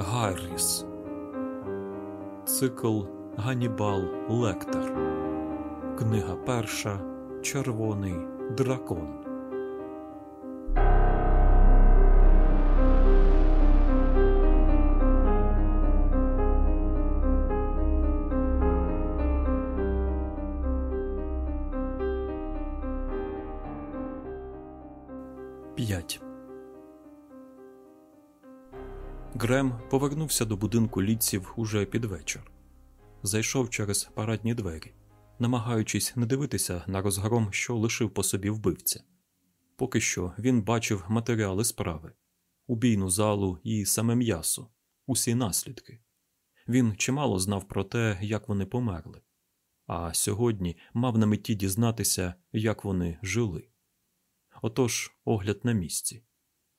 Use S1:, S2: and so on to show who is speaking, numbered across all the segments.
S1: Гарріс. Цикл Ганібал Лектор. Книга перша. Червоний дракон. Повернувся до будинку літців уже під вечір. Зайшов через парадні двері, намагаючись не дивитися на розгром, що лишив по собі вбивця. Поки що він бачив матеріали справи, убійну залу і саме м'ясо, усі наслідки. Він чимало знав про те, як вони померли, а сьогодні мав на меті дізнатися, як вони жили. Отож, огляд на місці.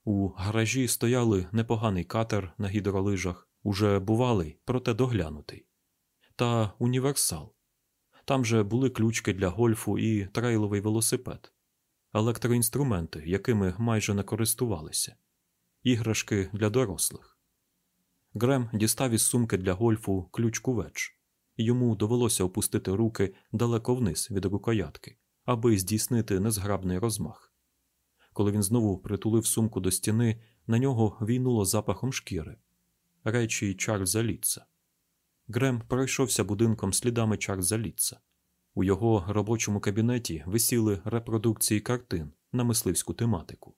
S1: У гаражі стояли непоганий катер на гідролижах, уже бувалий, проте доглянутий, та універсал. Там же були ключки для гольфу і трейловий велосипед, електроінструменти, якими майже не користувалися, іграшки для дорослих. Грем дістав із сумки для гольфу ключ кувеч, і йому довелося опустити руки далеко вниз від рукоятки, аби здійснити незграбний розмах. Коли він знову притулив сумку до стіни, на нього війнуло запахом шкіри, речі Чарльза Літца. Грем пройшовся будинком слідами Чарльза Літца. У його робочому кабінеті висіли репродукції картин на мисливську тематику.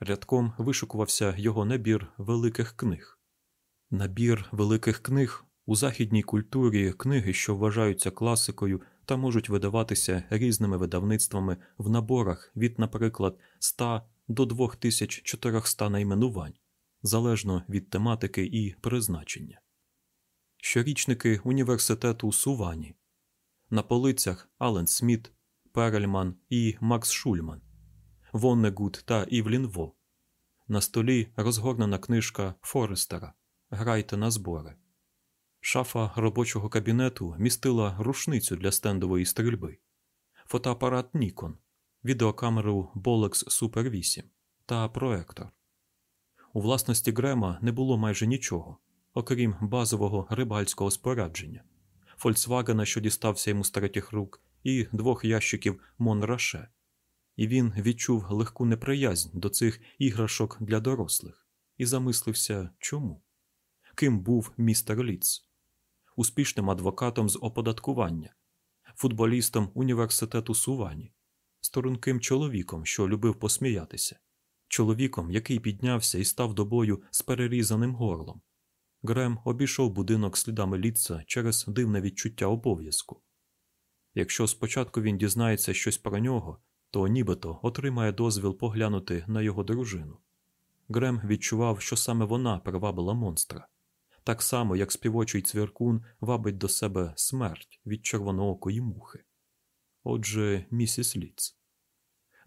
S1: Рядком вишукувався його набір великих книг. Набір великих книг у західній культурі книги, що вважаються класикою та можуть видаватися різними видавництвами в наборах від, наприклад, 100 до 2400 найменувань, залежно від тематики і призначення. Щорічники університету Сувані. На полицях Ален Сміт, Перельман і Макс Шульман, Воннегуд та Івлін Во. На столі розгорнена книжка Форестера Грайте на збори. Шафа робочого кабінету містила рушницю для стендової стрільби, фотоапарат Nikon, відеокамеру Bolex Super 8 та проектор. У власності Грема не було майже нічого, окрім базового рибальського спорядження, Фольксвагена, що дістався йому з третіх рук, і двох ящиків Монраше, і він відчув легку неприязнь до цих іграшок для дорослих і замислився, чому. Ким був містер Ліц? Успішним адвокатом з оподаткування, футболістом університету Сувані, сторонким чоловіком, що любив посміятися, чоловіком, який піднявся і став до бою з перерізаним горлом. Грем обійшов будинок слідами літца через дивне відчуття обов'язку. Якщо спочатку він дізнається щось про нього, то нібито отримає дозвіл поглянути на його дружину. Грем відчував, що саме вона привабила монстра так само, як співочий цвіркун вабить до себе смерть від червоноокої мухи. Отже, місіс Ліц.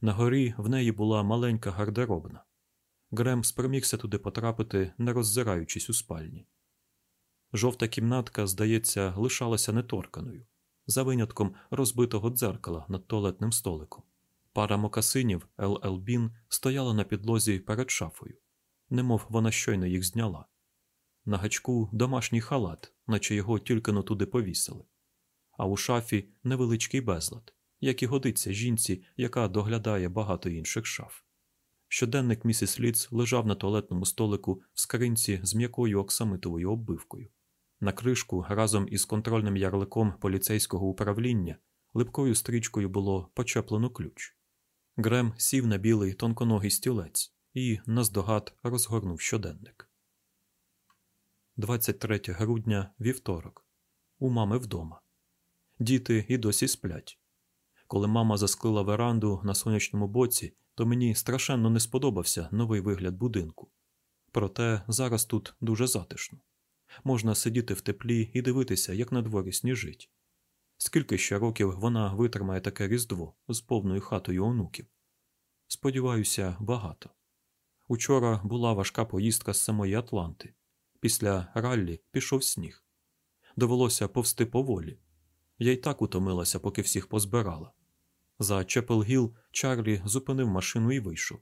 S1: На горі в неї була маленька гардеробна. Грем спромігся туди потрапити, не роззираючись у спальні. Жовта кімнатка, здається, лишалася неторканою, за винятком розбитого дзеркала над туалетним столиком. Пара мокасинів Ел Бін стояла на підлозі перед шафою, немов вона щойно їх зняла. На гачку домашній халат, наче його тільки но туди повісили, а у шафі невеличкий безлад, як і годиться жінці, яка доглядає багато інших шаф. Щоденник місіс Ліц лежав на туалетному столику в скринці з м'якою оксамитовою оббивкою. На кришку разом із контрольним ярликом поліцейського управління липкою стрічкою було почеплено ключ. Грем сів на білий тонконогий стілець і наздогад розгорнув щоденник. 23 грудня вівторок. У мами вдома. Діти і досі сплять. Коли мама засклила веранду на сонячному боці, то мені страшенно не сподобався новий вигляд будинку. Проте зараз тут дуже затишно. Можна сидіти в теплі і дивитися, як на дворі сніжить. Скільки ще років вона витримає таке різдво з повною хатою онуків? Сподіваюся, багато. Учора була важка поїздка з самої Атланти. Після раллі пішов сніг. Довелося повсти поволі. Я й так утомилася, поки всіх позбирала. За Чепел-Гіл Чарлі зупинив машину і вийшов.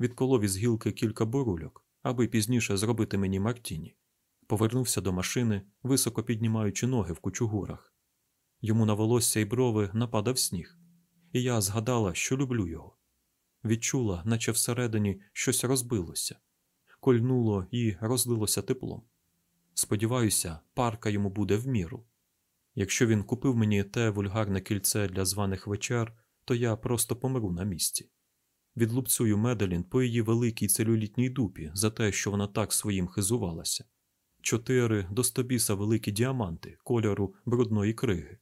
S1: Відколов із гілки кілька бурульок, аби пізніше зробити мені Мартіні. Повернувся до машини, високо піднімаючи ноги в кучугурах. Йому на волосся й брови нападав сніг, і я згадала, що люблю його. Відчула, наче всередині щось розбилося, кольнуло і розлилося теплом. Сподіваюся, парка йому буде в міру. Якщо він купив мені те вульгарне кільце для званих вечер, то я просто помру на місці. Відлупцюю Меделін по її великій целюлітній дупі за те, що вона так своїм хизувалася. Чотири до стобіса великі діаманти кольору брудної криги.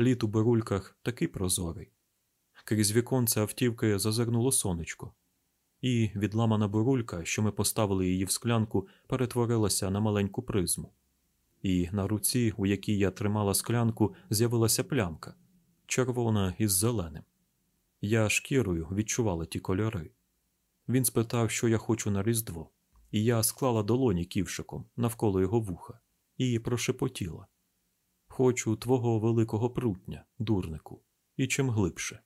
S1: Літ у бурульках такий прозорий. Крізь віконце автівки зазирнуло сонечко, і відламана бурулька, що ми поставили її в склянку, перетворилася на маленьку призму. І на руці, у якій я тримала склянку, з'явилася плямка червона із зеленим. Я шкірою відчувала ті кольори. Він спитав, що я хочу на Різдво, і я склала долоні ківшиком навколо його вуха і прошепотіла Хочу твого великого прутня, дурнику, і чим глибше.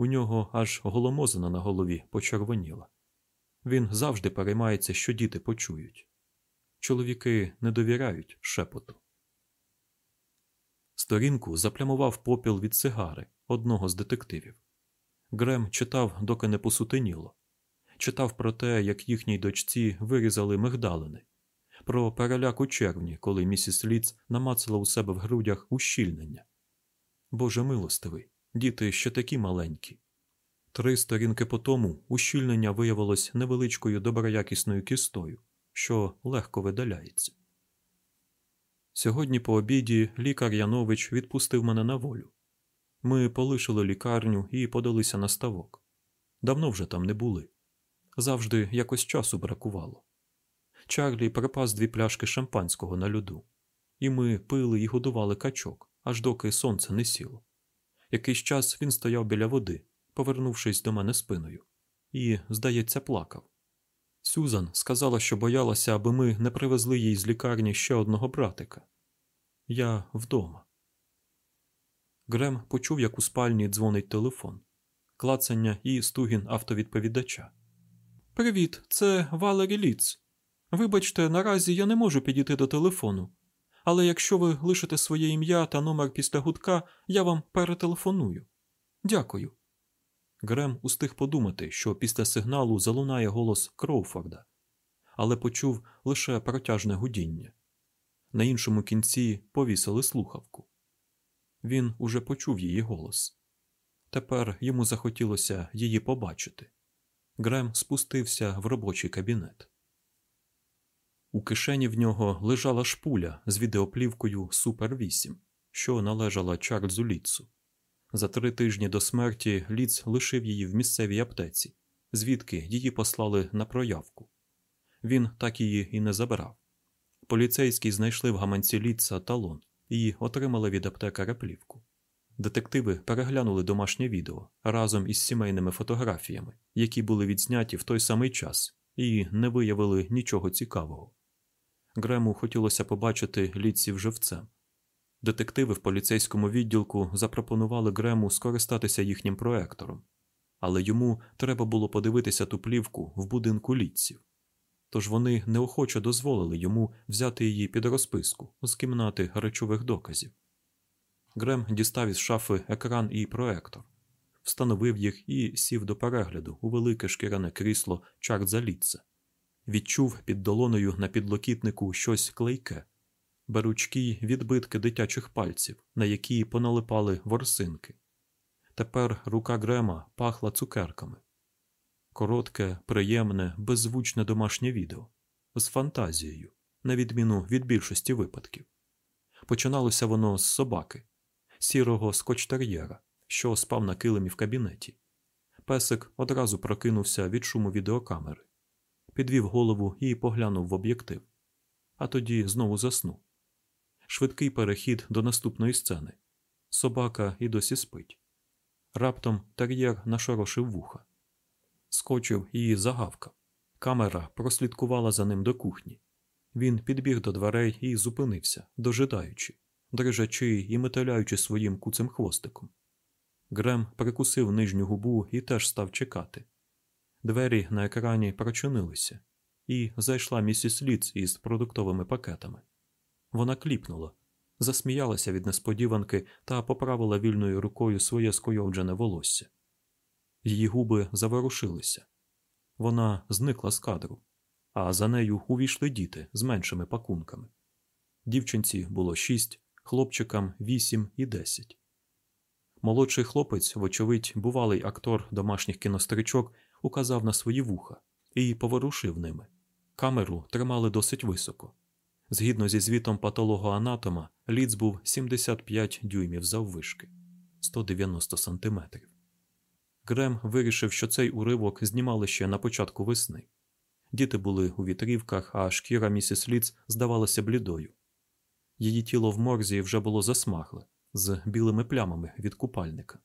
S1: У нього аж голомозина на голові почервоніла. Він завжди переймається, що діти почують. Чоловіки не довіряють шепоту. Сторінку заплямував попіл від сигари одного з детективів. Грем читав, доки не посутеніло. Читав про те, як їхній дочці вирізали мигдалини, про переляк у червні, коли місіс Ліц намацала у себе в грудях ущільнення. Боже милостивий, діти ще такі маленькі. Три сторінки по тому ущільнення виявилось невеличкою доброякісною кістою, що легко видаляється. Сьогодні по обіді лікар Янович відпустив мене на волю. Ми полишили лікарню і подалися на ставок. Давно вже там не були. Завжди якось часу бракувало. Чарлі припас дві пляшки шампанського на льоду, і ми пили і годували качок, аж доки сонце не сіло. Якийсь час він стояв біля води, повернувшись до мене спиною, і, здається, плакав. Сюзан сказала, що боялася, аби ми не привезли їй з лікарні ще одного братика. Я вдома. Грем почув, як у спальні дзвонить телефон, клацання і стугін автовідповідача. Привіт, це Валері Ліц. Вибачте, наразі я не можу підійти до телефону, але якщо ви лишите своє ім'я та номер після гудка, я вам перетелефоную. Дякую. Грем устиг подумати, що після сигналу залунає голос Кроуфорда, але почув лише протяжне гудіння. На іншому кінці повісили слухавку. Він уже почув її голос. Тепер йому захотілося її побачити. Грем спустився в робочий кабінет. У кишені в нього лежала шпуля з відеоплівкою Супер 8, що належала Чарльзу Літсу. За три тижні до смерті Ліц лишив її в місцевій аптеці, звідки її послали на проявку. Він так її і не забрав. Поліцейські знайшли в гаманці Ліца талон і отримали від аптекаря плівку. Детективи переглянули домашнє відео разом із сімейними фотографіями, які були відзняті в той самий час, і не виявили нічого цікавого. Грему хотілося побачити літців живцем. Детективи в поліцейському відділку запропонували Грему скористатися їхнім проектором, але йому треба було подивитися ту плівку в будинку літців. Тож вони неохоче дозволили йому взяти її під розписку з кімнати речових доказів. Грем дістав із шафи екран і проектор, встановив їх і сів до перегляду у велике шкіряне крісло Чарльза. Відчув під долоною на підлокітнику щось клейке, беручки відбитки дитячих пальців, на які поналипали ворсинки. Тепер рука Грема пахла цукерками. Коротке, приємне, беззвучне домашнє відео з фантазією, на відміну від більшості випадків. Починалося воно з собаки, сірого скотчтер'єра, що спав на килимі в кабінеті. Песик одразу прокинувся від шуму відеокамери, підвів голову і поглянув в об'єктив, а тоді знову заснув. Швидкий перехід до наступної сцени. Собака і досі спить. Раптом тер'єр нашорошив вуха скочив і загавкав. Камера прослідкувала за ним до кухні. Він підбіг до дверей і зупинився, дожидаючи, дрижачи і металяючи своїм куцим хвостиком. Грем прикусив нижню губу і теж став чекати. Двері на екрані прочинилися, і зайшла місіс Ліц із продуктовими пакетами. Вона кліпнула, засміялася від несподіванки та поправила вільною рукою своє скойовджене волосся. Її губи заворушилися. Вона зникла з кадру, а за нею увійшли діти з меншими пакунками. Дівчинці було шість, хлопчикам вісім і десять. Молодший хлопець, вочевидь, бувалий актор домашніх кіностричок, указав на свої вуха і поворушив ними. Камеру тримали досить високо. Згідно зі звітом патологоанатома, ліц був 75 дюймів заввишки 190 сантиметрів. Грем вирішив, що цей уривок знімали ще на початку весни. Діти були у вітрівках, а шкіра місіс Ліц здавалася блідою. Її тіло в морзі вже було засмагле, з білими плямами від купальника.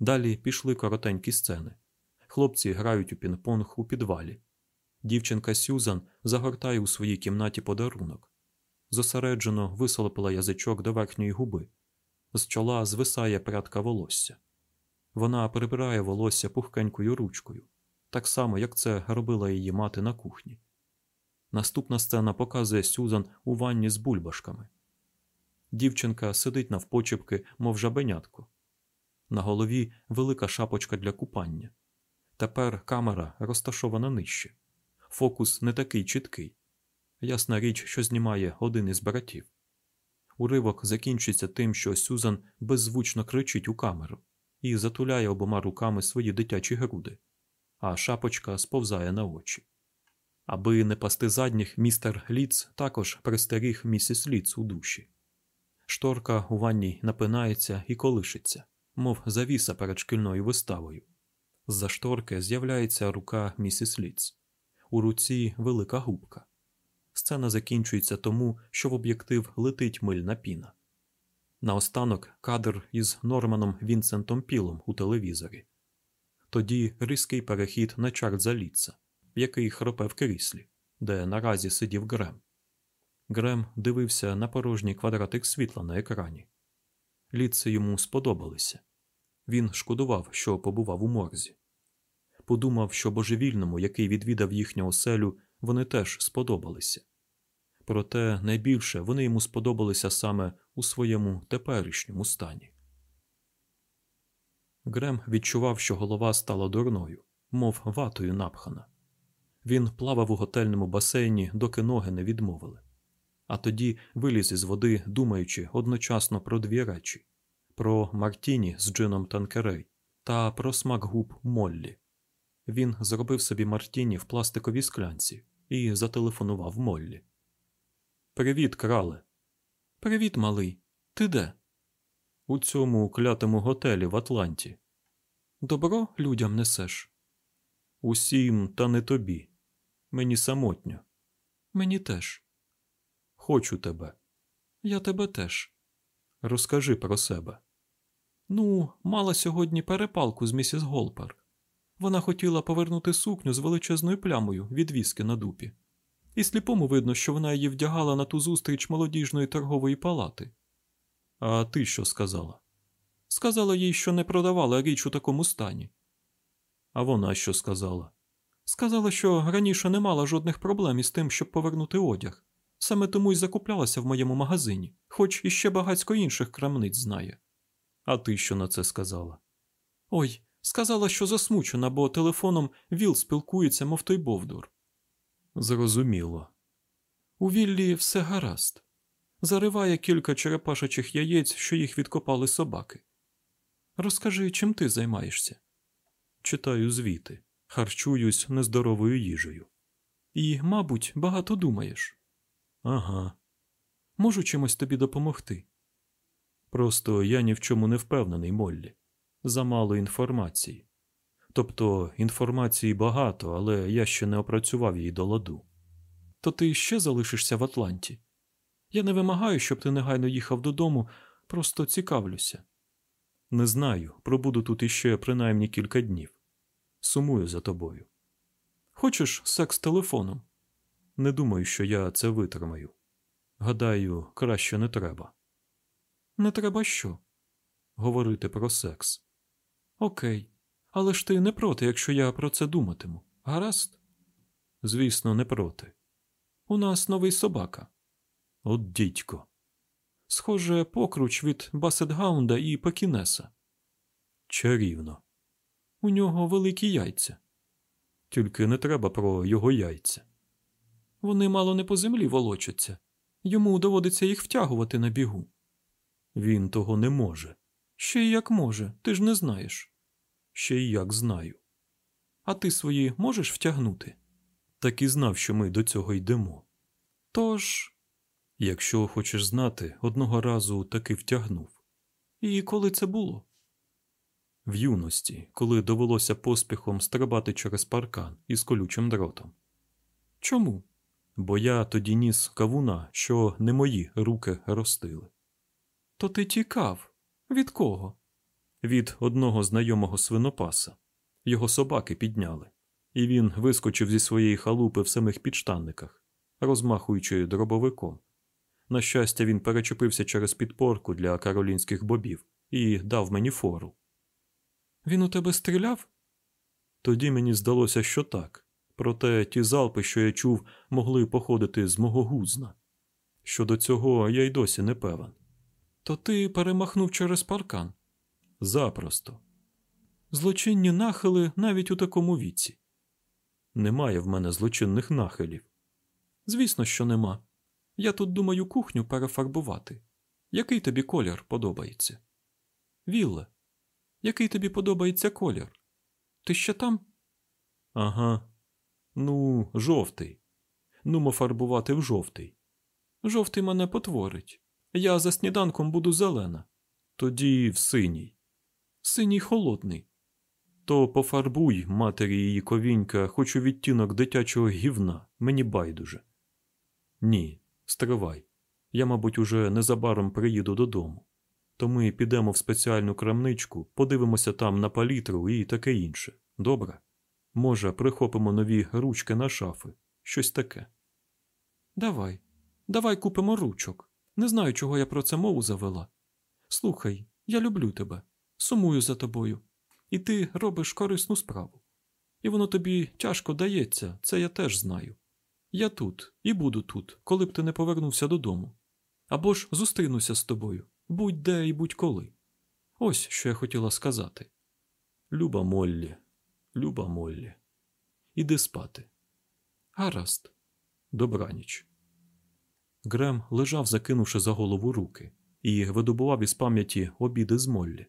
S1: Далі пішли коротенькі сцени. Хлопці грають у пінг-понг у підвалі. Дівчинка Сюзан загортає у своїй кімнаті подарунок. Зосереджено висолопила язичок до верхньої губи. З чола звисає прядка волосся. Вона прибирає волосся пухкенькою ручкою, так само, як це робила її мати на кухні. Наступна сцена показує Сюзан у ванні з бульбашками. Дівчинка сидить навпочепки, мов жабенятко. На голові велика шапочка для купання. Тепер камера розташована нижче. Фокус не такий чіткий. Ясна річ, що знімає один із братів. Уривок закінчується тим, що Сюзан беззвучно кричить у камеру і затуляє обома руками свої дитячі груди, а шапочка сповзає на очі. Аби не пасти задніх, містер Ліц також пристеріг місіс Ліц у душі. Шторка у ванній напинається і колишиться, мов завіса перед шкільною виставою. З-за шторки з'являється рука місіс Ліц. У руці велика губка. Сцена закінчується тому, що в об'єктив летить мильна піна. Наостанок кадр із Норманом Вінсентом Пілом у телевізорі. Тоді різкий перехід на Чарльза Літца, який хропе в кріслі, де наразі сидів Грем. Грем дивився на порожній квадратик світла на екрані. Літце йому сподобалися. Він шкодував, що побував у морзі. Подумав, що божевільному, який відвідав їхню оселю, вони теж сподобалися. Проте найбільше вони йому сподобалися саме у своєму теперішньому стані. Грем відчував, що голова стала дурною, мов ватою напхана. Він плавав у готельному басейні, доки ноги не відмовили. А тоді виліз із води, думаючи одночасно про дві речі: про Мартіні з джином Танкерей та про смак губ Моллі. Він зробив собі Мартіні в пластиковій склянці і зателефонував Моллі. Привіт, крале. Привіт, малий. Ти де? У цьому клятому готелі в Атланті. Добро людям несеш? Усім, та не тобі. Мені самотньо. Мені теж. Хочу тебе. Я тебе теж. Розкажи про себе. Ну, мала сьогодні перепалку з місіс Голпер. Вона хотіла повернути сукню з величезною плямою від віски на дупі. І сліпому видно, що вона її вдягала на ту зустріч молодіжної торгової палати. А ти що сказала? Сказала їй, що не продавала річ у такому стані. А вона що сказала? Сказала, що раніше не мала жодних проблем із тим, щоб повернути одяг. Саме тому й закуплялася в моєму магазині, хоч іще багацько інших крамниць знає. А ти що на це сказала? Ой, сказала, що засмучена, бо телефоном Віл спілкується, мов той Бовдур. Зрозуміло. У Віллі все гаразд. Зариває кілька черепашачих яєць, що їх відкопали собаки. Розкажи, чим ти займаєшся? Читаю звіти, харчуюсь нездоровою їжею. І, мабуть, багато думаєш. Ага. Можу чимось тобі допомогти. Просто я ні в чому не впевнений, Моллі. Замало інформації. Тобто інформації багато, але я ще не опрацював її до ладу. То ти ще залишишся в Атланті? Я не вимагаю, щоб ти негайно їхав додому, просто цікавлюся. Не знаю, пробуду тут іще принаймні кілька днів. Сумую за тобою. Хочеш секс телефоном? Не думаю, що я це витримаю. Гадаю, краще не треба. Не треба що? Говорити про секс. Окей. Але ж ти не проти, якщо я про це думатиму. Гаразд? Звісно, не проти. У нас новий собака. От дідько. Схоже, покруч від Басетгаунда і Пекінеса. Чарівно. У нього великі яйця. Тільки не треба про його яйця. Вони мало не по землі волочаться. Йому доводиться їх втягувати на бігу. Він того не може. Ще й як може, ти ж не знаєш. Ще й як знаю. А ти свої можеш втягнути? Так і знав, що ми до цього йдемо. Тож, якщо хочеш знати, одного разу таки втягнув. І коли це було? В юності, коли довелося поспіхом стрибати через паркан із колючим дротом. Чому? Бо я тоді ніс кавуна, що не мої руки ростили. То ти тікав? Від кого? Від одного знайомого свинопаса. Його собаки підняли, і він вискочив зі своєї халупи в самих підштанниках, розмахуючи дробовиком. На щастя, він перечепився через підпорку для каролінських бобів і дав мені фору. Він у тебе стріляв? Тоді мені здалося, що так. Проте ті залпи, що я чув, могли походити з мого гузна. Щодо цього я й досі не певен. То ти перемахнув через паркан? Запросто. Злочинні нахили навіть у такому віці. Немає в мене злочинних нахилів. Звісно, що нема. Я тут думаю кухню перефарбувати. Який тобі колір подобається? Вілле, який тобі подобається колір? Ти ще там? Ага. Ну, жовтий. Нумо фарбувати в жовтий. Жовтий мене потворить. Я за сніданком буду зелена. Тоді в синій. Синій холодний. То пофарбуй матері її ковінька, хоч у відтінок дитячого гівна, мені байдуже. Ні, стривай. Я, мабуть, уже незабаром приїду додому. То ми підемо в спеціальну крамничку, подивимося там на палітру і таке інше. Добре? Може, прихопимо нові ручки на шафи, щось таке. Давай, давай купимо ручок. Не знаю, чого я про це мову завела. Слухай, я люблю тебе, сумую за тобою, і ти робиш корисну справу. І воно тобі тяжко дається, це я теж знаю. Я тут і буду тут, коли б ти не повернувся додому. Або ж зустрінуся з тобою, будь-де і будь-коли. Ось що я хотіла сказати. Люба Моллі, люба Моллі, іди спати. Гаразд, добраніч. Грем лежав, закинувши за голову руки, і видобував із пам'яті обіди з Моллі.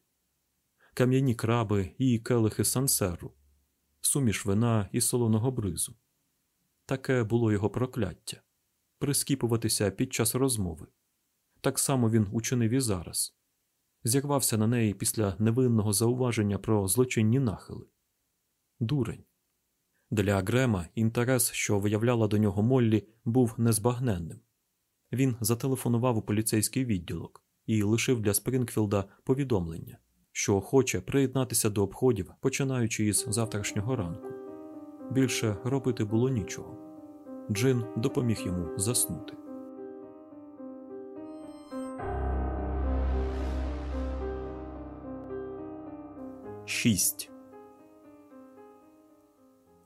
S1: Кам'яні краби і келихи сансеру, суміш вина і солоного бризу. Таке було його прокляття прискіпуватися під час розмови. Так само він учинив і зараз зірвався на неї після невинного зауваження про злочинні нахили. Дурень. Для Грема інтерес, що виявляла до нього Моллі, був незбагненним. Він зателефонував у поліцейський відділок і лишив для Спрінгфілда повідомлення, що хоче приєднатися до обходів, починаючи із завтрашнього ранку. Більше робити було нічого. Джин допоміг йому заснути.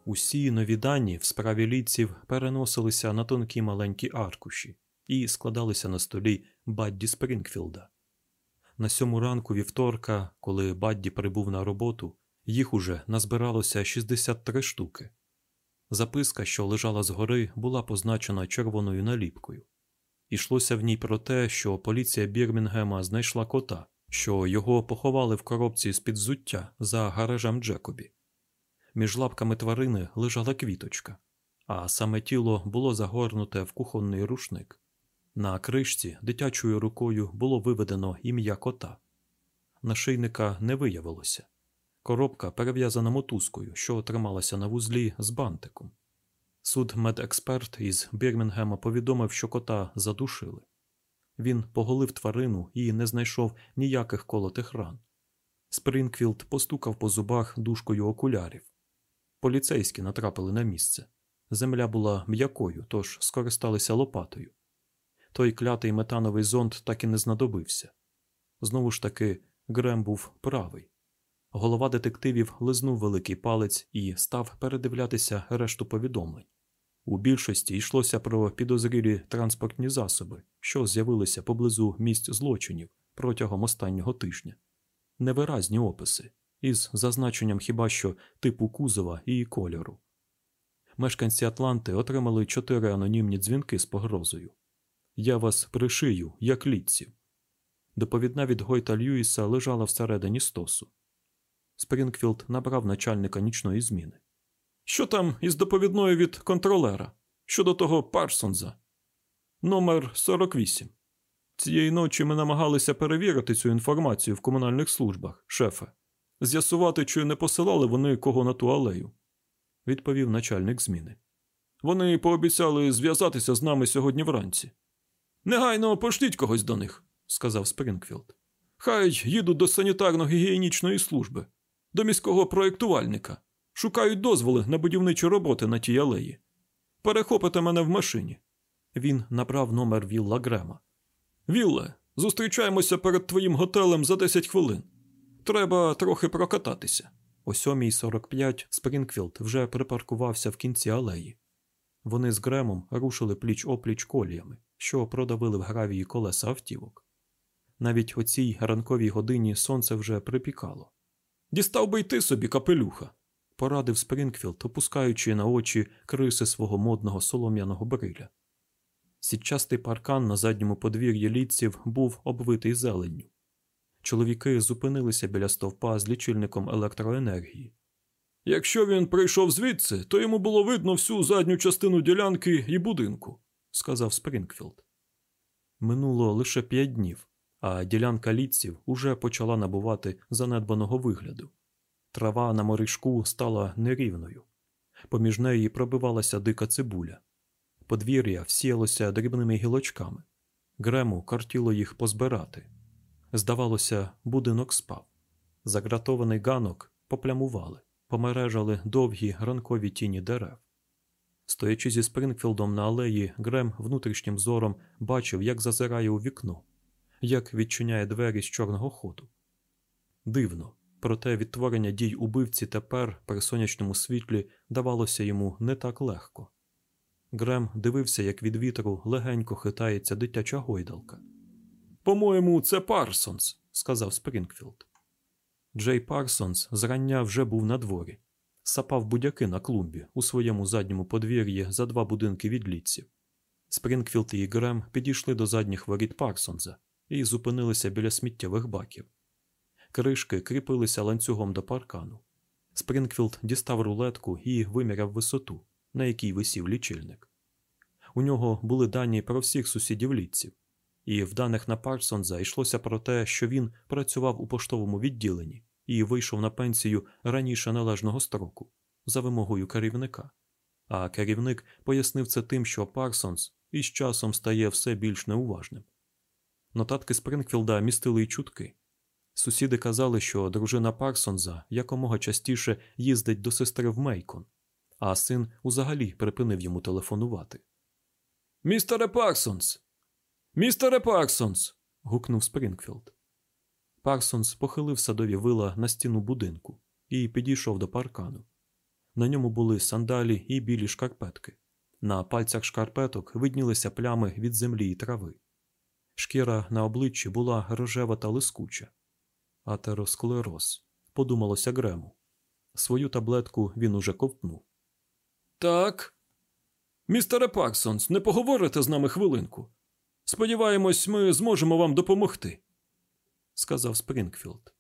S1: Усі нові дані в справі ліців переносилися на тонкі маленькі аркуші і складалися на столі Бадді Спрінгфілда. На сьому ранку вівторка, коли Бадді прибув на роботу, їх уже назбиралося 63 штуки. Записка, що лежала згори, була позначена червоною наліпкою. Ішлося в ній про те, що поліція Бірмінгема знайшла кота, що його поховали в коробці з під взуття за гаражем Джекобі. Між лапками тварини лежала квіточка, а саме тіло було загорнуте в кухонний рушник. На кришці дитячою рукою було виведено ім'я кота. Нашийника не виявилося. Коробка перев'язана мотузкою, що трималася на вузлі з бантиком. Судмедексперт із Бірмінгема повідомив, що кота задушили. Він поголив тварину і не знайшов ніяких колотих ран. Спрінгфілд постукав по зубах дужкою окулярів. Поліцейські натрапили на місце. Земля була м'якою, тож скористалися лопатою. Той клятий метановий зонд так і не знадобився. Знову ж таки, Грем був правий. Голова детективів лизнув великий палець і став передивлятися решту повідомлень. У більшості йшлося про підозрілі транспортні засоби, що з'явилися поблизу місць злочинів протягом останнього тижня. Невиразні описи із зазначенням хіба що типу кузова і кольору. Мешканці Атланти отримали чотири анонімні дзвінки з погрозою. Я вас пришию, як Лідсів. Доповідна від Гойта Льюіса лежала всередині стосу. Спрінгфілд набрав начальника нічної зміни. Що там із доповідною від контролера щодо того Парсонза? Номер 48. Цієї ночі ми намагалися перевірити цю інформацію в комунальних службах, шефе, з'ясувати, чи не посилали вони кого на ту алею, відповів начальник зміни. Вони пообіцяли зв'язатися з нами сьогодні вранці. Негайно пошліть когось до них, сказав Спрінгфілд. Хай їдуть до санітарно-гігієнічної служби, до міського проєктувальника. Шукають дозволи на будівничі роботи на тій алеї. Перехопите мене в машині. Він набрав номер Вілла Грема. Вілле, зустрічаємося перед твоїм готелем за 10 хвилин. Треба трохи прокататися. О 7.45 Спрінгфілд вже припаркувався в кінці алеї. Вони з Гремом рушили пліч опліч коліями, що продавили в гравії колеса автівок. Навіть о цій ранковій годині сонце вже припікало. Дістав би йти собі капелюха, порадив Спрінгфілд, опускаючи на очі криси свого модного солом'яного бриля. Сітчастий паркан на задньому подвір'ї Лідсів був обвитий зеленню. Чоловіки зупинилися біля стовпа з лічильником електроенергії. Якщо він прийшов звідси, то йому було видно всю задню частину ділянки і будинку, сказав Спрінгфілд. Минуло лише п'ять днів, а ділянка Лідсів уже почала набувати занедбаного вигляду. Трава на моріжку стала нерівною. Поміж неї пробивалася дика цибуля. Подвір'я всіялося дрібними гілочками. Грему картіло їх позбирати. Здавалося, будинок спав. Загратований ганок поплямували, помережали довгі ранкові тіні дерев. Стоячи зі Спрингфілдом на алеї, Грем внутрішнім зором бачив, як зазирає у вікно, як відчиняє двері з чорного ходу. Дивно, проте відтворення дій убивці тепер при сонячному світлі давалося йому не так легко. Грем дивився, як від вітру легенько хитається дитяча гойдалка. По-моєму, це Парсонс, сказав Спрінгфілд. Джей Парсонс зрання вже був на дворі. Сапав будяки на клумбі у своєму задньому подвір'ї за два будинки від Лідсів. Спрінгфілд і Грем підійшли до задніх воріт Парсонза і зупинилися біля сміттєвих баків. Кришки кріпилися ланцюгом до паркану. Спрінгфілд дістав рулетку і виміряв висоту, на якій висів лічильник. У нього були дані про всіх сусідів Лідсів, і в даних на Парсонза йшлося про те, що він працював у поштовому відділенні і вийшов на пенсію раніше належного строку за вимогою керівника. А керівник пояснив це тим, що Парсонс із часом стає все більш неуважним. Нотатки Спрінгфілда містили й чутки. Сусіди казали, що дружина Парсонза якомога частіше їздить до сестри в Мейкон, а син узагалі припинив йому телефонувати. Містере Парсонс! Містере Парсонс. гукнув Спрінгфілд. Парсонс похилив садові вила на стіну будинку і підійшов до паркану. На ньому були сандалі і білі шкарпетки. На пальцях шкарпеток виднілися плями від землі і трави. Шкіра на обличчі була рожева та лискуча. Атеросклероз, подумалося Грему. Свою таблетку він уже ковтнув. Так. Містере Парсонс, не поговорите з нами хвилинку. Сподіваємось, ми зможемо вам допомогти, сказав Спрінгфілд.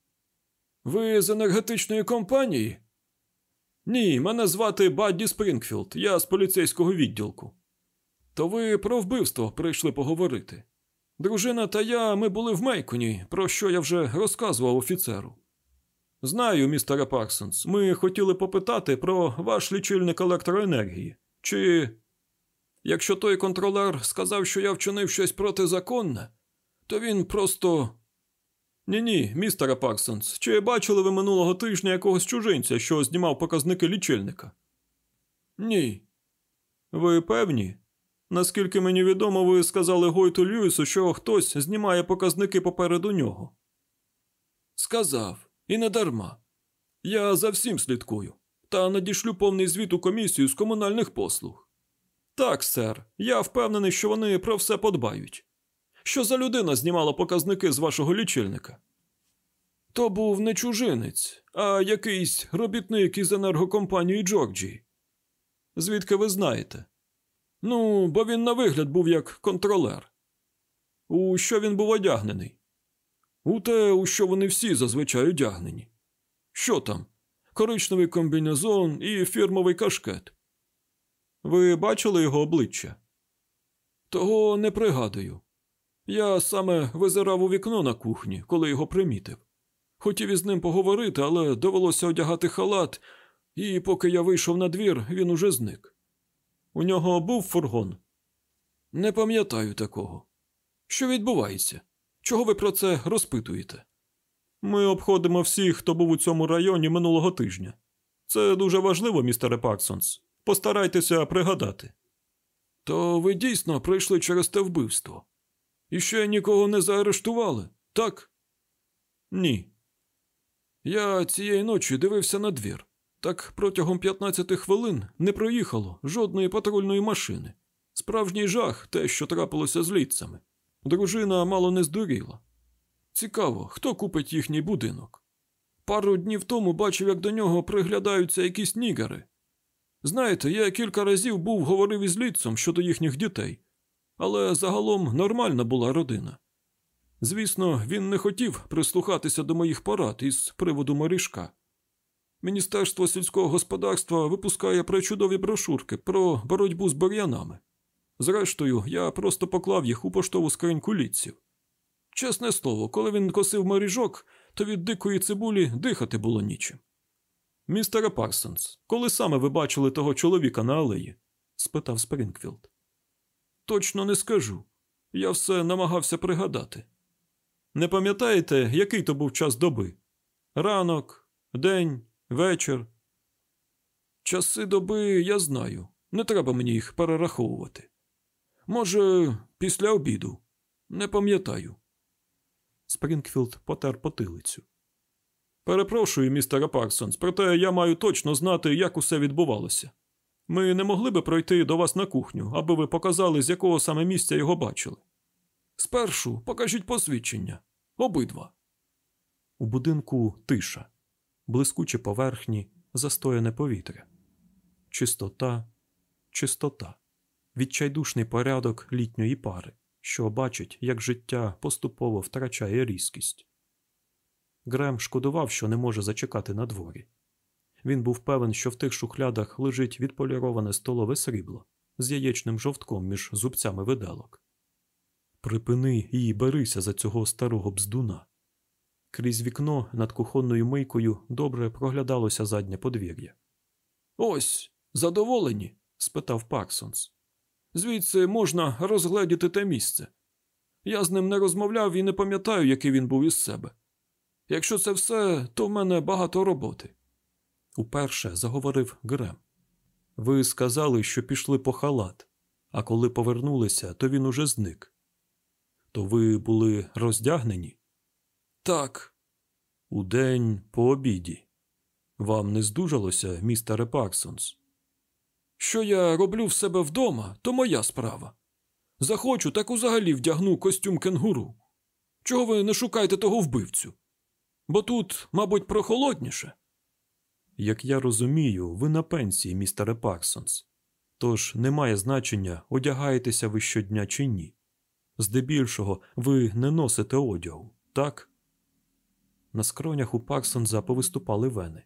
S1: Ви з енергетичної компанії? Ні, мене звати Бадді Спрінгфілд, я з поліцейського відділку. То ви про вбивство прийшли поговорити. Дружина та я ми були в Мейконі, про що я вже розказував офіцеру. Знаю, містере Парсонс, ми хотіли попитати про ваш лічильник електроенергії. Чи якщо той контролер сказав, що я вчинив щось протизаконне, то він просто. Ні ні, містере Парсонс, чи бачили ви минулого тижня якогось чужинця, що знімав показники лічильника? Ні. Ви певні? Наскільки мені відомо, ви сказали Гойту Льюісу, що хтось знімає показники попереду нього. Сказав, і не дарма. Я за всім слідкую та надішлю повний звіт у комісію з комунальних послуг. Так, сер, я впевнений, що вони про все подбають. Що за людина знімала показники з вашого лічильника? То був не чужинець, а якийсь робітник із енергокомпанії Джорджії. Звідки ви знаєте? Ну, бо він на вигляд був як контролер. У що він був одягнений? У те, у що вони всі зазвичай одягнені. Що там? Коричневий комбінезон і фірмовий кашкет. Ви бачили його обличчя? Того не пригадую. Я саме визирав у вікно на кухні, коли його примітив. Хотів із ним поговорити, але довелося одягати халат, і поки я вийшов на двір, він уже зник. У нього був фургон? Не пам'ятаю такого. Що відбувається? Чого ви про це розпитуєте? Ми обходимо всіх, хто був у цьому районі минулого тижня. Це дуже важливо, містере Парксонс. Постарайтеся пригадати. То ви дійсно прийшли через те вбивство? І ще нікого не заарештували, так? Ні. Я цієї ночі дивився на двір. Так протягом 15 хвилин не проїхало жодної патрульної машини. Справжній жах те, що трапилося з літцями. Дружина мало не здуріла. Цікаво, хто купить їхній будинок. Пару днів тому бачив, як до нього приглядаються якісь нігари. Знаєте, я кілька разів був говорив із літцем щодо їхніх дітей, але загалом нормальна була родина. Звісно, він не хотів прислухатися до моїх порад із приводу морішка. Міністерство сільського господарства випускає пречудові брошурки про боротьбу з бур'янами. Зрештою, я просто поклав їх у поштову скриньку літців. Чесне слово, коли він косив моріжок, то від дикої цибулі дихати було нічим. Містере Парсонс, коли саме ви бачили того чоловіка на алеї? спитав Спрінгфілд. Точно не скажу. Я все намагався пригадати. Не пам'ятаєте, який то був час доби? Ранок, день, вечір. Часи доби я знаю. Не треба мені їх перераховувати. Може, після обіду. Не пам'ятаю. Спрінгфілд потер потилицю. Перепрошую, містере Парсонс, проте я маю точно знати, як усе відбувалося. Ми не могли би пройти до вас на кухню, аби ви показали, з якого саме місця його бачили. Спершу покажіть посвідчення. Обидва. У будинку тиша, блискучі поверхні, застояне повітря. Чистота, чистота, відчайдушний порядок літньої пари, що бачить, як життя поступово втрачає різкість. Грем шкодував, що не може зачекати на дворі. Він був певен, що в тих шухлядах лежить відполіроване столове срібло з яєчним жовтком між зубцями виделок. Припини і берися за цього старого бздуна. Крізь вікно над кухонною мийкою добре проглядалося заднє подвір'я. Ось, задоволені? спитав Парсонс. Звідси можна розгледіти те місце. Я з ним не розмовляв і не пам'ятаю, який він був із себе. Якщо це все, то в мене багато роботи. Уперше заговорив Грем. Ви сказали, що пішли по халат, а коли повернулися, то він уже зник. То ви були роздягнені? Так. Удень по обіді. Вам не здужалося, містере Парсонс? Що я роблю в себе вдома, то моя справа. Захочу, так узагалі вдягну костюм кенгуру. Чого ви не шукаєте того вбивцю? Бо тут, мабуть, прохолодніше. Як я розумію, ви на пенсії, містере Парсонс. Тож немає значення, одягаєтеся ви щодня чи ні. Здебільшого, ви не носите одягу, так? На скронях у Парсонза повиступали вени.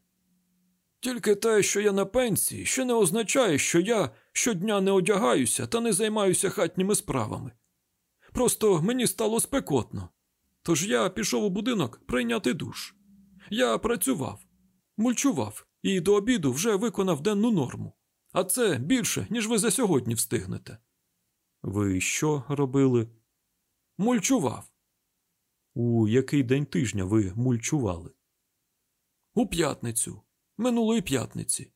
S1: Тільки те, що я на пенсії, ще не означає, що я щодня не одягаюся та не займаюся хатніми справами. Просто мені стало спекотно. Тож я пішов у будинок прийняти душ. Я працював, мульчував і до обіду вже виконав денну норму. А це більше, ніж ви за сьогодні встигнете. Ви що робили? Мульчував. У який день тижня ви мульчували? У п'ятницю, минулої п'ятниці.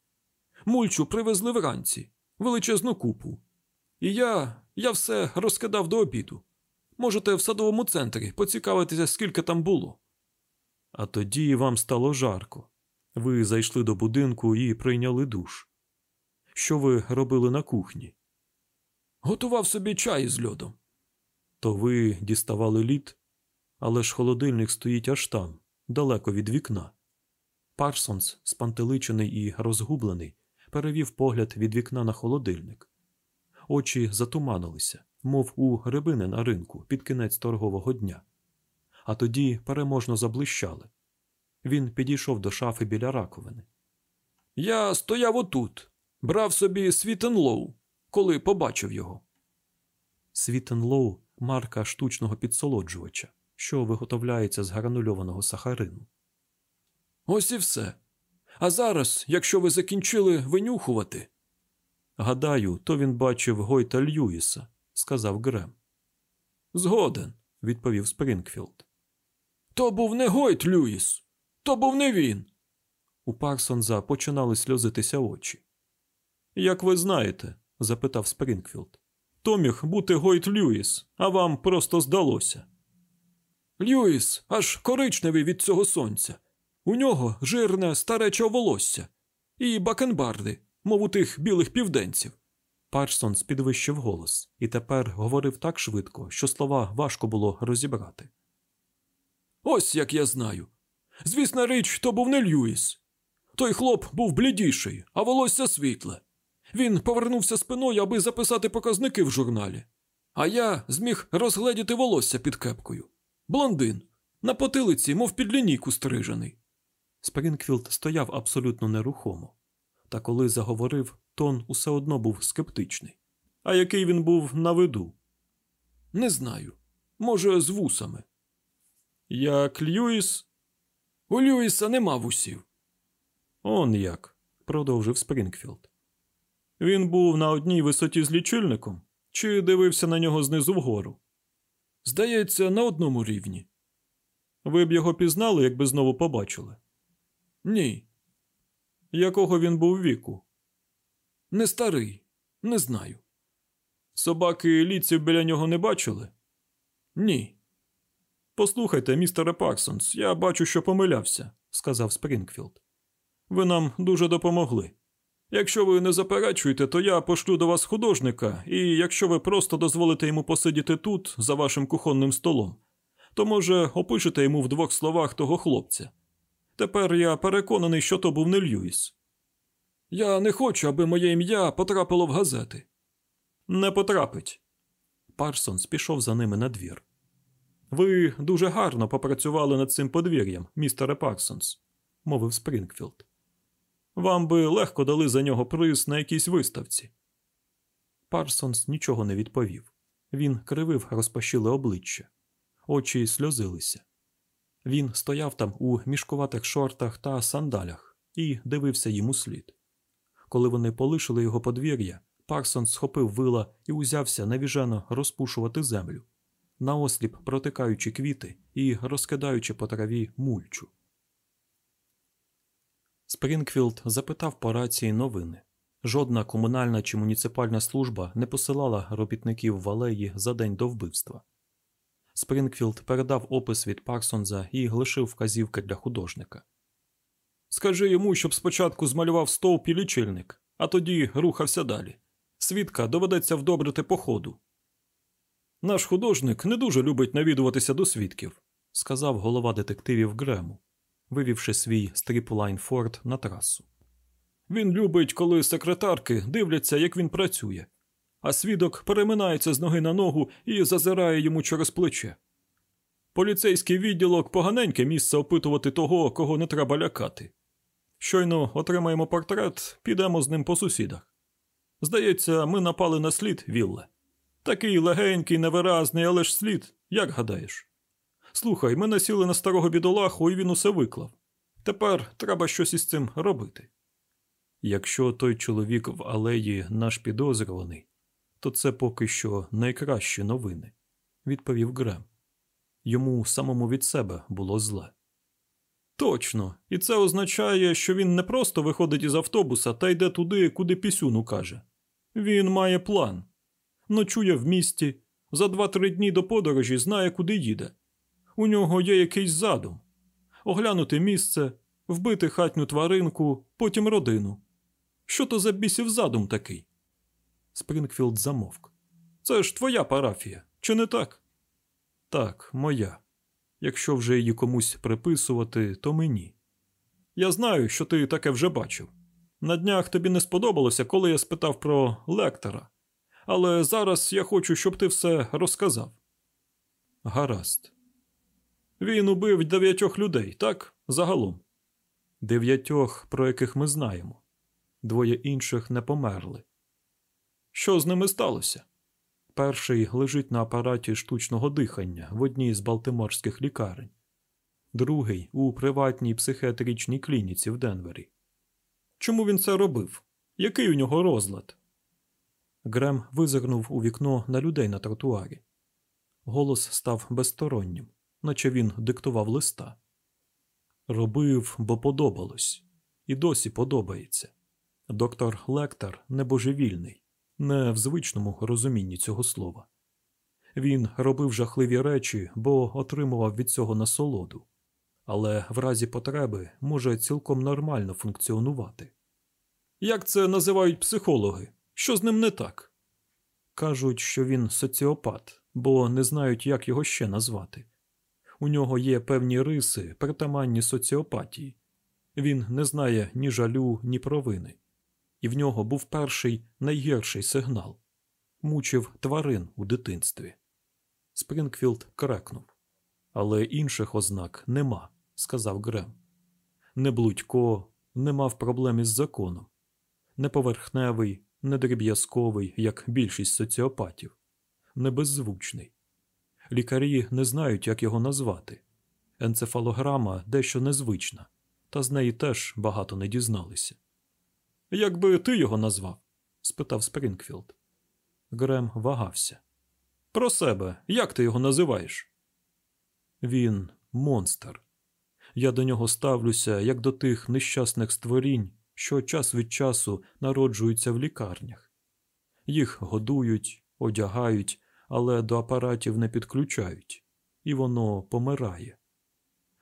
S1: Мульчу привезли вранці, величезну купу. І я я все розкидав до обіду. Можете в садовому центрі поцікавитися, скільки там було. А тоді вам стало жарко. Ви зайшли до будинку і прийняли душ. Що ви робили на кухні?
S2: Готував собі чай з льодом.
S1: То ви діставали лід, але ж холодильник стоїть аж там, далеко від вікна. Парсонс, спантеличений і розгублений, перевів погляд від вікна на холодильник. Очі затуманилися, мов у рибини на ринку під кінець торгового дня. А тоді переможно заблищали. Він підійшов до шафи біля раковини.
S2: Я стояв отут, брав собі Світенлоу, коли побачив його.
S1: Світенлоу марка штучного підсолоджувача, що виготовляється з гранульованого сахарину.
S2: Ось і все. А зараз, якщо ви закінчили винюхувати.
S1: Гадаю, то він бачив Гойта Льюіса, сказав Грем.
S2: Згоден,
S1: відповів Спрінгфілд.
S2: То був не Гойт Льюіс, то був не він.
S1: У Парсонса починали сльозитися очі. Як ви знаєте, запитав Спрінгфілд, то міг бути Гойт Льюіс, а вам просто здалося.
S2: Льюіс аж коричневий від цього сонця. У нього жирне старече волосся і бакенбарди, мов у тих білих південців.
S1: Парсонс підвищив голос і тепер говорив так швидко, що слова важко було розібрати.
S2: Ось як я знаю. Звісна річ, то був не Льюіс. Той хлоп був блідіший, а волосся світле. Він повернувся спиною, аби записати показники в журналі. А я зміг розгледіти волосся під кепкою. Блондин. На потилиці, мов під лінійку стрижений.
S1: Спрінгфілд стояв абсолютно нерухомо, та коли заговорив, тон усе одно був скептичний. А який він був на виду?
S2: Не знаю. Може, з вусами.
S1: Як Льюіс?
S2: У Льюіса нема вусів.
S1: Он як, продовжив Спрінгфілд. Він був на одній висоті з лічильником чи дивився на нього знизу вгору?
S2: Здається, на одному рівні.
S1: Ви б його пізнали, якби знову побачили?
S2: Ні.
S1: Якого він був віку?
S2: Не старий, не знаю.
S1: Собаки Лідсів біля нього не бачили?
S2: Ні.
S1: Послухайте, містере Парсонс, я бачу, що помилявся, сказав Спрінгфілд. Ви нам дуже допомогли. Якщо ви не заперечуєте, то я пошлю до вас художника, і якщо ви просто дозволите йому посидіти тут, за вашим кухонним столом, то, може, опишете йому в двох словах того хлопця. Тепер я переконаний, що то був не Льюіс.
S2: Я не хочу, аби моє ім'я потрапило в газети.
S1: Не потрапить. Парсонс пішов за ними надвір. Ви дуже гарно попрацювали над цим подвір'ям, містере Парсонс, мовив Спрінгфілд. Вам би легко дали за нього приз на якійсь виставці. Парсонс нічого не відповів. Він кривив розпашіле обличчя, очі сльозилися. Він стояв там у мішкуватих шортах та сандалях і дивився їм услід. Коли вони полишили його подвір'я, Парсонс схопив вила і узявся навіжено розпушувати землю, наосліп протикаючи квіти і розкидаючи по траві мульчу. Спрінгфілд запитав по рації новини. Жодна комунальна чи муніципальна служба не посилала робітників в алеї за день до вбивства. Спрінгфілд передав опис від Парсонса і лишив вказівки для художника. Скажи йому, щоб спочатку змалював стовп і лічильник, а тоді рухався далі. Свідка доведеться вдобрити по ходу. Наш художник не дуже любить навідуватися до свідків, сказав голова детективів Грему, вивівши свій stripline Форд на трасу. Він любить, коли секретарки дивляться, як він працює, а свідок переминається з ноги на ногу і зазирає йому через плече. Поліцейський відділок поганеньке місце опитувати того, кого не треба лякати. Щойно отримаємо портрет, підемо з ним по сусідах. Здається, ми напали на слід, Вілле. Такий легенький, невиразний, але ж слід, як гадаєш? Слухай, ми насіли на старого бідолаху, і він усе виклав. Тепер треба щось із цим робити. Якщо той чоловік в алеї наш підозрюваний, то це поки що найкращі новини, відповів Грем. Йому самому від себе було зле. Точно, і це означає, що він не просто виходить із автобуса та йде туди, куди пісюну каже. Він має план. Ночує в місті, за два-три дні до подорожі знає, куди їде. У нього є якийсь задум оглянути місце, вбити хатню тваринку, потім родину. Що то за бісів задум такий? Спрінгфілд замовк.
S2: Це ж твоя парафія, чи не так?
S1: Так, моя. Якщо вже її комусь приписувати, то мені.
S2: Я знаю, що ти таке вже бачив. На днях тобі не сподобалося, коли я спитав про лектора. Але зараз я хочу, щоб ти все розказав.
S1: Гаразд.
S2: Він убив дев'ятьох людей, так? Загалом.
S1: Дев'ятьох, про яких ми знаємо. Двоє інших не померли.
S2: Що з ними сталося?
S1: Перший лежить на апараті штучного дихання в одній з балтиморських лікарень, другий у приватній психіатричній клініці в Денвері.
S2: Чому він це робив? Який у нього розлад?
S1: Грем визирнув у вікно на людей на тротуарі. Голос став безстороннім, наче він диктував листа. Робив, бо подобалось, і досі подобається. Доктор Лектор небожевільний, не в звичному розумінні цього слова. Він робив жахливі речі, бо отримував від цього насолоду, але в разі потреби може цілком нормально функціонувати.
S2: Як це називають психологи? Що з ним не так?
S1: Кажуть, що він соціопат, бо не знають, як його ще назвати. У нього є певні риси, притаманні соціопатії. Він не знає ні жалю, ні провини. І в нього був перший найгірший сигнал мучив тварин у дитинстві. Спрингфілд крекнув. Але інших ознак нема, сказав Грем. Не блудько, не мав проблем із законом, не поверхневий, не дріб'язковий, як більшість соціопатів, не беззвучний. Лікарі не знають, як його назвати. Енцефалограма дещо незвична, та з неї теж багато не дізналися.
S2: Як би ти його назвав?
S1: спитав Спрінгфілд. Грем вагався.
S2: Про себе, як ти його називаєш?
S1: Він монстр. Я до нього ставлюся, як до тих нещасних створінь, що час від часу народжуються в лікарнях. Їх годують, одягають, але до апаратів не підключають, і воно помирає.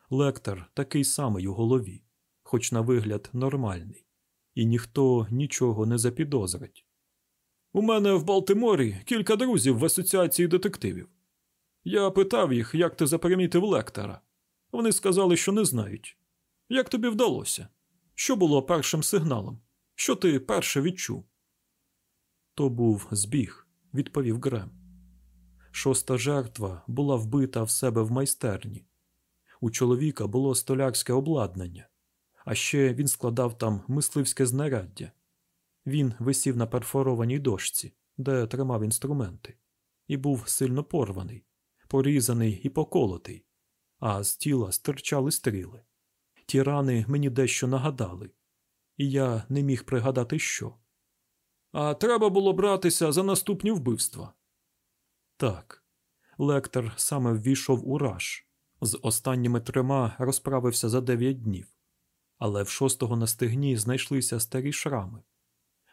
S1: Лектер такий самий у голові, хоч на вигляд нормальний, і ніхто нічого не запідозрить.
S2: У мене в Балтиморі кілька друзів в асоціації детективів. Я питав їх, як ти запримітив лектора. Вони сказали, що не знають. Як тобі вдалося? Що було першим сигналом? Що ти перше відчув?
S1: То був збіг, відповів Грем. Шоста жертва була вбита в себе в майстерні. У чоловіка було столярське обладнання, а ще він складав там мисливське знаряддя. Він висів на перфорованій дошці, де тримав інструменти, і був сильно порваний, порізаний і поколотий, а з тіла стирчали стріли. Ті рани мені дещо нагадали, і я не міг пригадати, що.
S2: А треба було братися за наступні вбивства.
S1: Так, лектор саме ввійшов у раж. З останніми трьома розправився за дев'ять днів, але в шостого на стегні знайшлися старі шрами.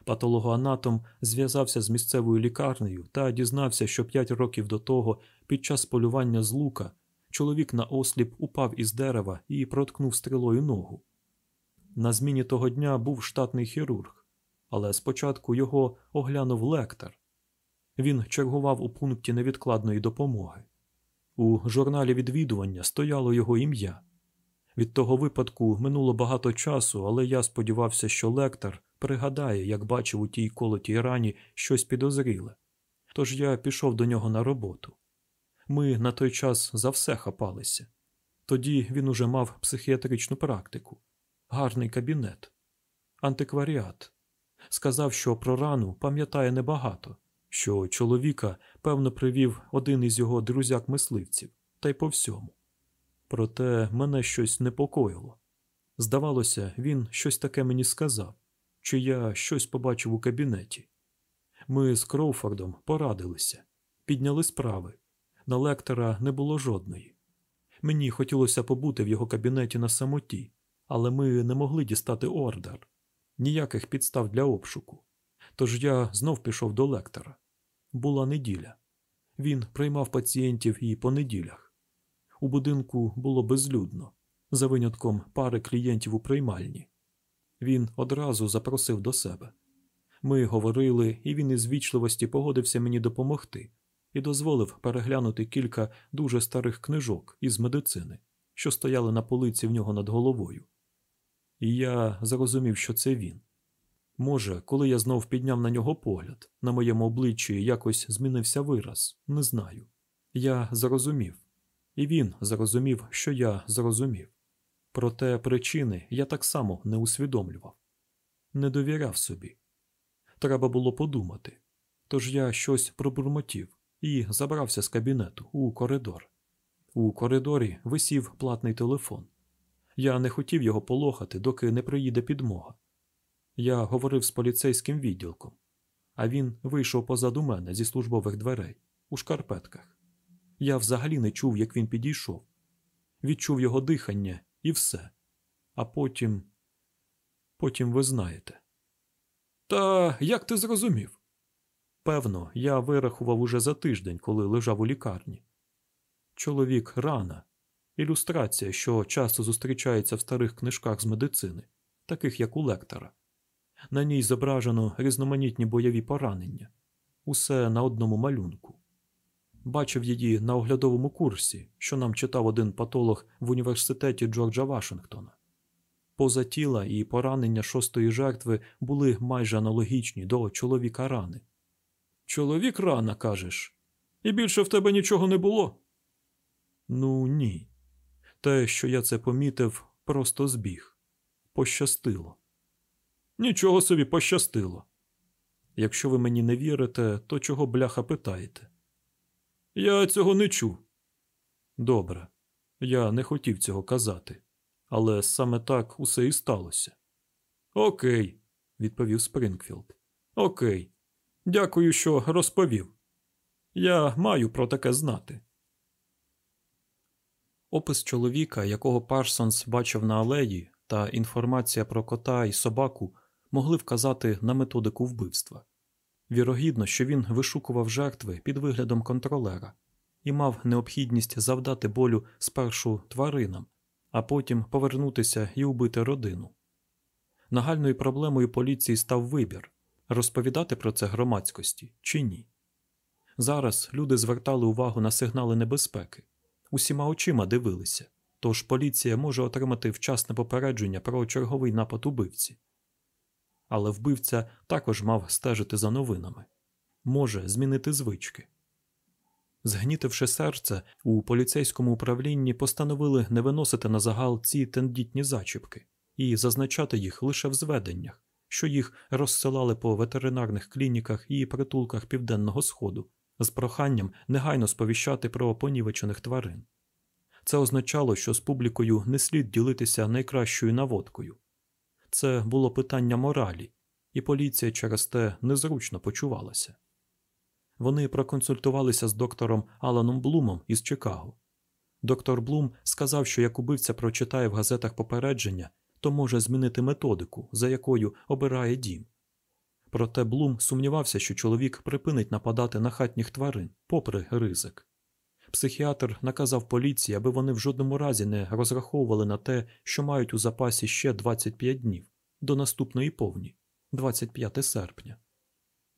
S1: Патологоанатом зв'язався з місцевою лікарнею та дізнався, що п'ять років до того, під час полювання з лука, чоловік на осліп упав із дерева і проткнув стрілою ногу. На зміні того дня був штатний хірург, але спочатку його оглянув лектор. Він чергував у пункті невідкладної допомоги. У журналі відвідування стояло його ім'я. Від того випадку минуло багато часу, але я сподівався, що лектор пригадає, як бачив у тій колотій рані щось підозріле. Тож я пішов до нього на роботу. Ми на той час за все хапалися. Тоді він уже мав психіатричну практику, гарний кабінет, антикваріат. Сказав, що про рану пам'ятає небагато, що чоловіка, певно, привів один із його друзяк-мисливців, та й по всьому. Проте мене щось непокоїло. Здавалося, він щось таке мені сказав, чи я щось побачив у кабінеті. Ми з Кроуфордом порадилися, підняли справи. На лектора не було жодної. Мені хотілося побути в його кабінеті на самоті, але ми не могли дістати ордер, ніяких підстав для обшуку. Тож я знов пішов до лектора. Була неділя. Він приймав пацієнтів і по неділях. У будинку було безлюдно, за винятком пари клієнтів у приймальні. Він одразу запросив до себе. Ми говорили, і він із вічливості погодився мені допомогти і дозволив переглянути кілька дуже старих книжок із медицини, що стояли на полиці в нього над головою. І я зрозумів, що це він. Може, коли я знов підняв на нього погляд, на моєму обличчі якось змінився вираз, не знаю. Я зрозумів, і він зрозумів, що я зрозумів. Проте причини я так само не усвідомлював, не довіряв собі. Треба було подумати. Тож я щось пробурмотів і забрався з кабінету у коридор. У коридорі висів платний телефон. Я не хотів його полохати, доки не приїде підмога. Я говорив з поліцейським відділком, а він вийшов позаду мене зі службових дверей у шкарпетках. Я взагалі не чув, як він підійшов, відчув його дихання і все. А потім. Потім ви знаєте.
S2: Та як ти зрозумів?
S1: Певно, я вирахував уже за тиждень, коли лежав у лікарні. Чоловік рана, ілюстрація, що часто зустрічається в старих книжках з медицини, таких як у лектора. На ній зображено різноманітні бойові поранення, усе на одному малюнку. Бачив її на оглядовому курсі, що нам читав один патолог в університеті Джорджа Вашингтона. Поза тіла і поранення шостої жертви були майже аналогічні до чоловіка рани.
S2: Чоловік рана, кажеш, і більше в тебе нічого не було?
S1: Ну, ні. Те, що я це помітив, просто збіг. Пощастило.
S2: Нічого собі пощастило.
S1: Якщо ви мені не вірите, то чого бляха питаєте?
S2: Я цього не чув.
S1: Добре, я не хотів цього казати, але саме так усе і сталося.
S2: Окей,
S1: відповів Спрингфілд.
S2: Окей. Дякую, що розповів. Я маю про таке знати.
S1: Опис чоловіка, якого Парсонс бачив на алеї, та інформація про кота і собаку могли вказати на методику вбивства. Вірогідно, що він вишукував жертви під виглядом контролера і мав необхідність завдати болю спершу тваринам, а потім повернутися і убити родину. Нагальною проблемою поліції став вибір розповідати про це громадськості чи ні. Зараз люди звертали увагу на сигнали небезпеки, усіма очима дивилися, тож поліція може отримати вчасне попередження про черговий напад убивці. Але вбивця також мав стежити за новинами, може змінити звички. Згнітивши серце, у поліцейському управлінні постановили не виносити на загал ці тендітні зачіпки і зазначати їх лише в зведеннях, що їх розсилали по ветеринарних клініках і притулках Південного Сходу з проханням негайно сповіщати про понівечених тварин. Це означало, що з публікою не слід ділитися найкращою наводкою. Це було питання моралі, і поліція через те незручно почувалася. Вони проконсультувалися з доктором Аланом Блумом із Чикаго. Доктор Блум сказав, що як убивця прочитає в газетах попередження, то може змінити методику, за якою обирає дім. Проте Блум сумнівався, що чоловік припинить нападати на хатніх тварин, попри ризик. Психіатр наказав поліції, аби вони в жодному разі не розраховували на те, що мають у запасі ще 25 днів до наступної повні, 25 серпня.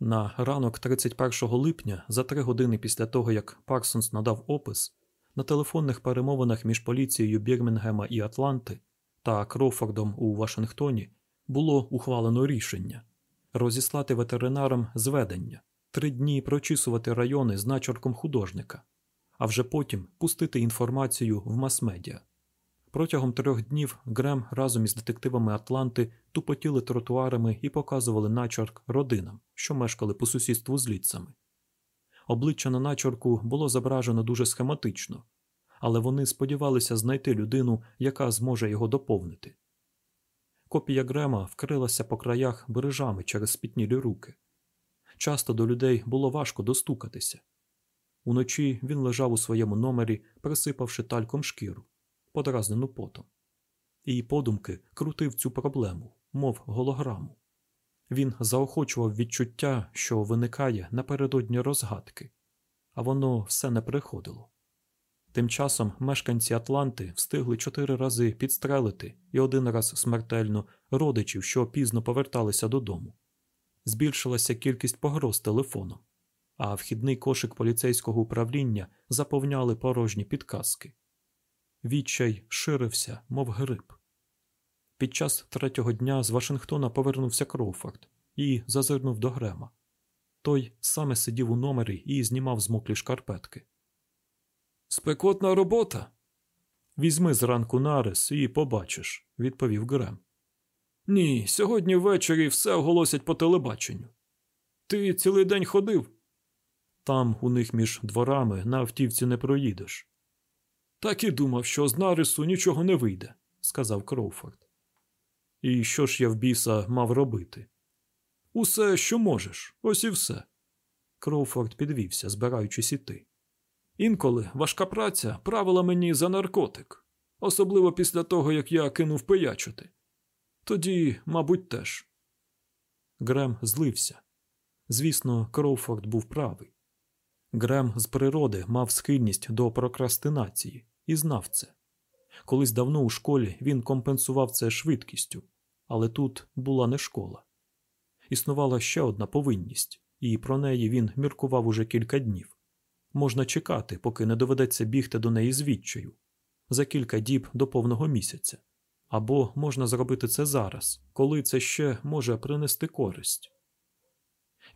S1: На ранок 31 липня, за три години після того, як Парсонс надав опис, на телефонних перемовинах між поліцією Бірмінгема і Атланти та Кроуфордом у Вашингтоні було ухвалено рішення розіслати ветеринарам зведення, три дні прочісувати райони з начерком художника, а вже потім пустити інформацію в мас-медіа. Протягом трьох днів Грем разом із детективами Атланти тупотіли тротуарами і показували начерк родинам, що мешкали по сусідству з ліцами. Обличчя на начерку було зображено дуже схематично, але вони сподівалися знайти людину, яка зможе його доповнити. Копія Грема вкрилася по краях бережами через спітнілі руки. Часто до людей було важко достукатися. Уночі він лежав у своєму номері, присипавши тальком шкіру, подразнену потом. І подумки крутив цю проблему, мов голограму. Він заохочував відчуття, що виникає напередодні розгадки, а воно все не приходило. Тим часом мешканці Атланти встигли чотири рази підстрелити і один раз смертельно родичів, що пізно поверталися додому. збільшилася кількість погроз телефоном, а вхідний кошик поліцейського управління заповняли порожні підказки. Відчай ширився, мов гриб. Під час третього дня з Вашингтона повернувся Кроуфорд і зазирнув до Грема. Той саме сидів у номері і знімав змоклі шкарпетки.
S2: Спекотна робота?
S1: Візьми зранку нарис і побачиш, відповів Грем.
S2: Ні, сьогодні ввечері все оголосять по телебаченню. Ти цілий день ходив?
S1: Там у них між дворами на автівці не проїдеш.
S2: Так і думав, що з нарису нічого не вийде,
S1: сказав Кроуфорд. І що ж я в біса мав робити?
S2: Усе, що можеш, ось і все.
S1: Кроуфорд підвівся, збираючись іти.
S2: Інколи важка праця правила мені за наркотик, особливо після того, як я кинув пиячити. Тоді, мабуть, теж.
S1: Грем злився. Звісно, Кроуфорд був правий. Грем з природи мав схильність до прокрастинації і знав це. Колись давно у школі він компенсував це швидкістю, але тут була не школа. Існувала ще одна повинність, і про неї він міркував уже кілька днів. Можна чекати, поки не доведеться бігти до неї з відчаю, за кілька діб до повного місяця. Або можна зробити це зараз, коли це ще може принести користь.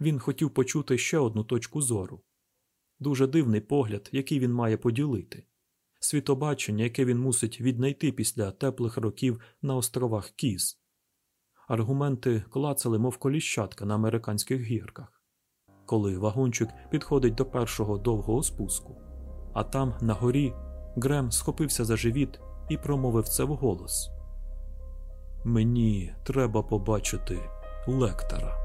S1: Він хотів почути ще одну точку зору дуже дивний погляд, який він має поділити, світобачення, яке він мусить віднайти після теплих років на островах Кіз. Аргументи клацали, мов коліщатка на американських гірках, коли вагончик підходить до першого довгого спуску, а там, на горі, Грем схопився за живіт і промовив це вголос. Мені треба побачити лектора.